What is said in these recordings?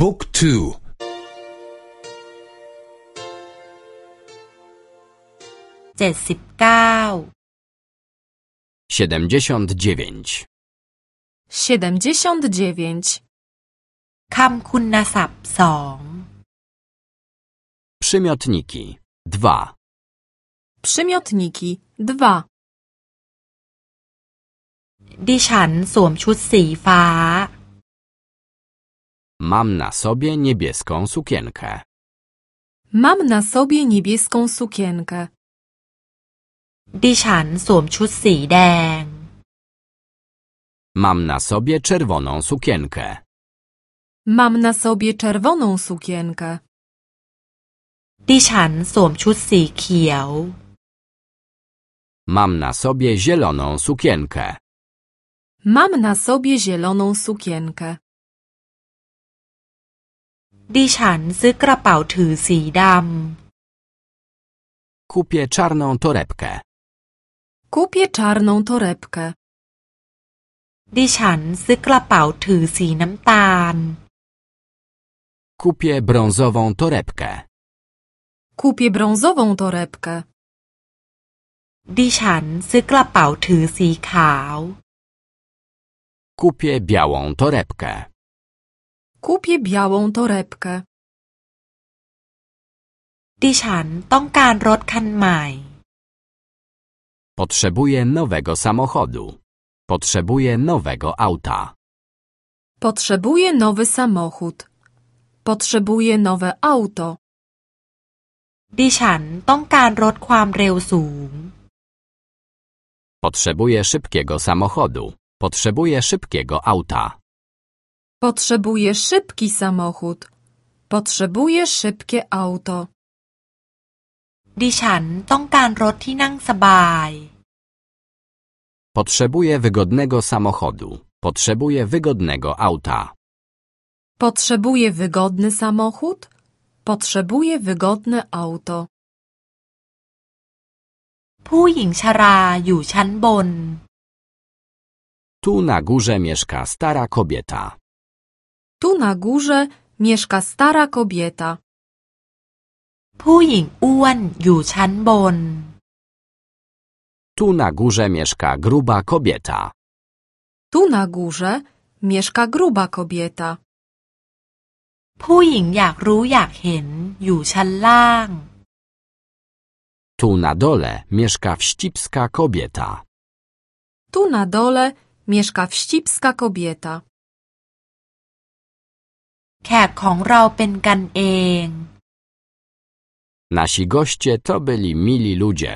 บุ๊กทู เจ็ดสิบเก้า siedemdziesiąt dziewięć, 79. คำคุณศัพท์สอง przymiotniki, dwa, Przymiotniki 2. ดิฉันสวมชุดสีฟ้า mam na sobie niebieską sukienkę, Mam na sobie niebieską sukienkę. ดิฉันสวมชุดสีแดง mam na sobie czerwoną sukienkę, Mam na sobie czerwoną sukienkę. ดิฉันสวมชุดสีเขียว mam na sobie zieloną sukienkę, Mam na sobie zieloną sukienkę. ดิฉันซื้อกระเป๋าถือสีด kupię czarną torebkę, Kupię czarną torebkę. ำ ดิฉันซื้อกระเป๋าถือสีน้ำตาล kupię brązową torebkę, Kupię brązową torebkę. ดิฉันซื้อกระเป๋าถือสีขาว kupię białą torebkę, Kupię białą torebkę. ดิฉันต้องการรถคันใหม่ potrzebuję nowego samochodu, potrzebuję nowego auta, Potrzebuję nowy samochód. Potrzebuję nowe auto. ดิฉันต้องการรถความเร็วสูง potrzebuję szybkiego samochodu, potrzebuję szybkiego auta. Potrzebuję szybki samochód. Potrzebuję szybkie auto. ดิฉันต้องการรถที่นั่งสบาย Potrzebuję wygodnego samochodu. Potrzebuję wygodnego auta. Potrzebuję wygodny samochód. Potrzebuję wygodne auto. ผู้หญิงชราอยู่ชั้นบน Tu na górze mieszka stara kobieta. Tu na górze mieszka stara kobieta. ผู้หญิงอ้วนอยู่ชั้นบน Tu na górze mieszka gruba kobieta. Tu na górze mieszka gruba kobieta. ผู้หญิงอยากรู้อยากเห็นอยู่ชั้นล่าง Tu na dole mieszka wścibska kobieta. Tu na dole mieszka wścibska kobieta. แขกของเราเป็นกันเอง Nasi goście to byli mili ludzie.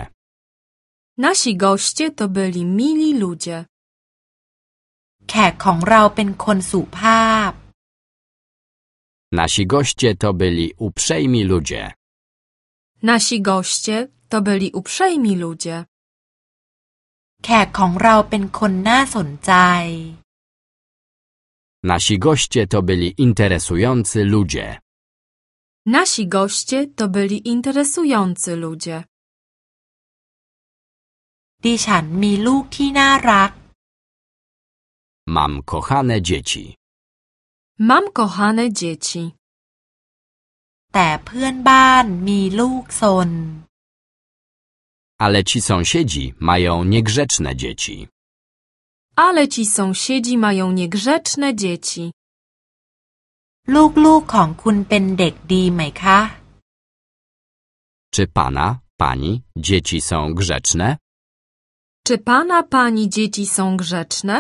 Nasi goście to byli mili ludzie. แขกของเราเป็นคนสุภาพ Nasi goście to byli uprzejmi ludzie. Nasi goście to byli uprzejmi ludzie. แขกของเราเป็นคนน่าสนใจ Nasi goście to byli interesujący ludzie. Nasi goście to byli interesujący ludzie. ดิฉันมีลูกที่น่ารัก Mam kochane dzieci. Mam kochane dzieci. แต่เพื่อนบ้านมีลูกซน Ale ci sąsiedzi mają niegrzeczne dzieci. Ale ci sąsiedzi mają niegrzeczne dzieci. ลูกๆของคุณเป็นเด็กดีไหมคะ Czy pana, pani, dzieci są grzeczne? Czy pana pani dzieci są grzeczne?